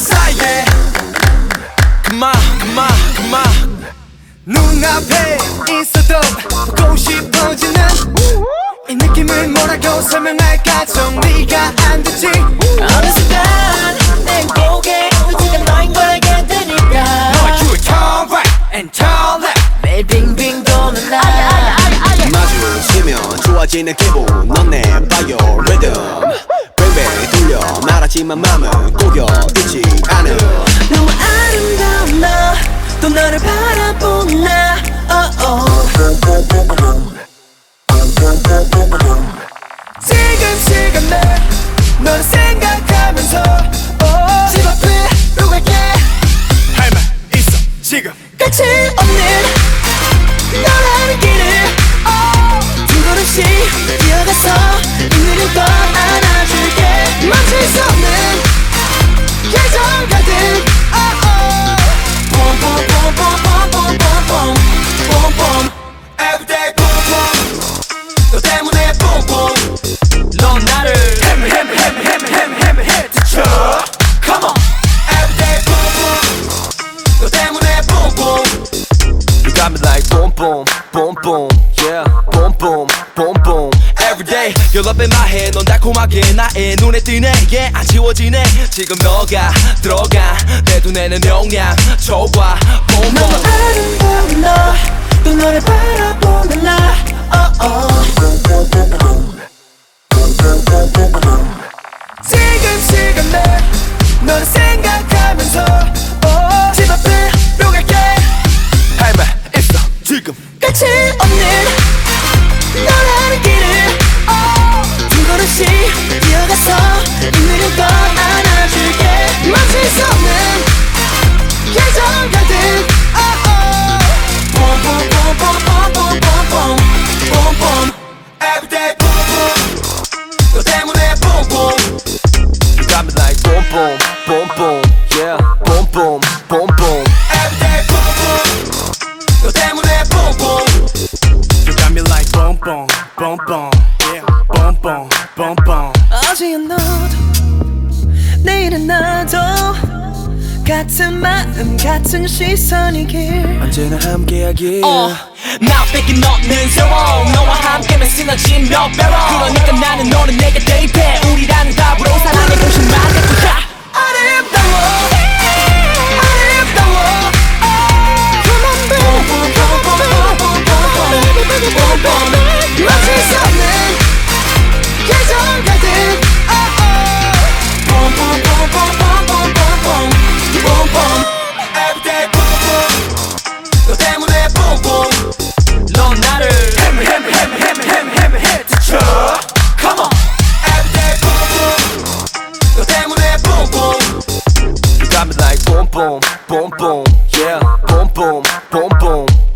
사이에. 그만 그만 그만 눈앞에 있어도 보고 싶어지는 이 느낌을 뭐라고 설명할까? 정리가 안 되지. 어느 순간 내 고개 지금 너인 걸 알게 되니까. 너의 큐에 turn right and turn left 매일 빙빙 도는 나 마주치면 좋아지는 기분. 넌내 바이오 리듬 뱅뱅 돌려 말 하지만 맘은 꼬여 있지 않음 너무 아름다운 너또 너를 바라보는 나 oh, oh. 지금 시간 내 너를 boom boom boom yeah boom boom boom boom Everyday you're up in my head 넌 달콤하게 나의 눈에 띄네 yeah 안 지워지네 지금 너가 들어가 내 눈에는 명량 초과 boom 너무 boom 아름다운 너 또 너를 바라보는 나 oh, oh. 지금 시간 내너 boom yeah boom boom 어제의 너도 내일은 나도 같은 마음 같은 시선이길. 언제나 함께하길. 어, 나 뺏긴 없는 세월 너와 함께면 쓰러진 몇 배로. 그러니까 나는 너는 내게 대입해. 우리라는 답으로 boom, yeah, boom, boom, boom, boom.